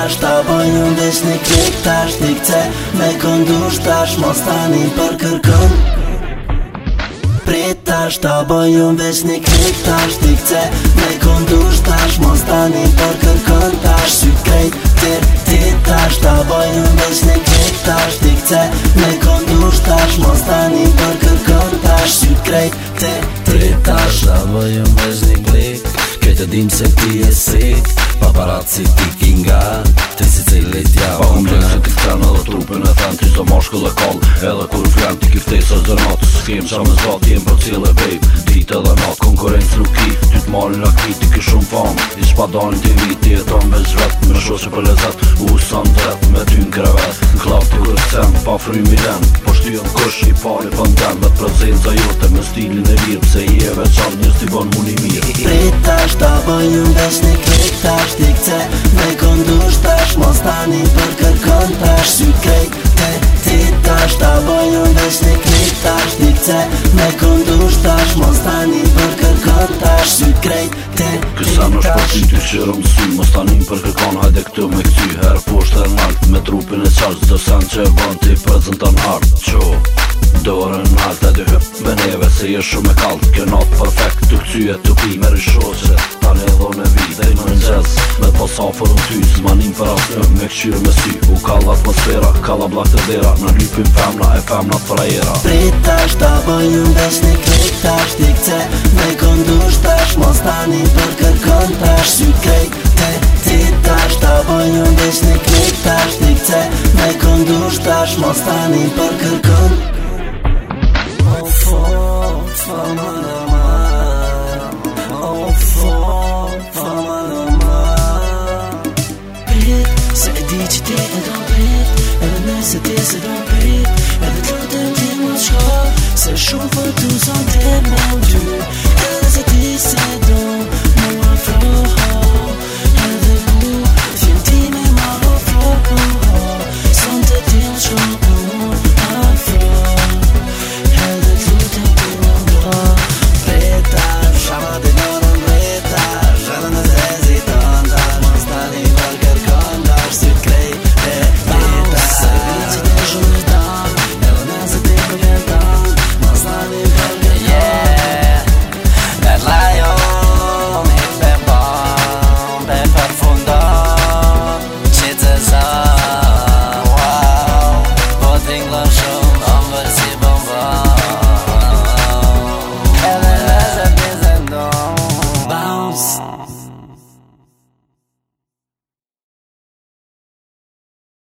tash Ta bojnë në vesh një klik tash Një këtë me këndush tash Mos tani për kërkën Prit tash Ta bojnë në tash Një me këndush tash Mos tani për kërkën tash Sy krejt Ta bojnë në vesh një tash Një me këndush tash Mos tani për kërkën tash Sy krejt Ta bojnë në vesh një Shqedim se t'i eset Paparazzi t'i kinga T'i si cilet ja unë Pa unë bërë që t'i këta në do t'u për në të moshkull e koll Edhe kur flam t'i kiftej sa zërnat S'kem qa me zot jem për cilë babe Dite dhe nat konkurencë nuk ki Ty t'malin në kri ti ki shumë fam I s'pa dalin t'i viti e ton me vet Me shu që për lezet u sën vet Me ty n'krevet, krevet t'i kur sen pa fry mi len Po shty jën i pari pëndem Me t'prezen za jote me stilin e vir Pse i e veçan njës t'i bon muni mir Prita shta bëjnë besni Krita shtikce Me këndush tash Mos tani për kërkët tash Sy krejt të të tash Kësa në shpërti të që rëmësum Mos tani për kërkën Hajde këtë me kësy Herë për shtërnart Me trupin e qasht Dërshan që e bënd Ti të zëndan hart Qo Do rënart E dy hëp Meneve se jesht shumë e kall perfekt Të kësy të pi Me rishosët Tanë pas afer në ty Zmanim për asë me këqyrë me sy U kalla atmosfera, kalla blak të dera Në lypim femna e femna të frajera Prita shta bëjnë bes një krejt të ashti këce Me këndush mos tani për kërkën të ash krejt të ti të Ta bëjnë bes një krejt të ashti këce Me këndush mos tani për kërkën se ti se do prit Edhe të të ti më shko Se shumë për të zonë të mund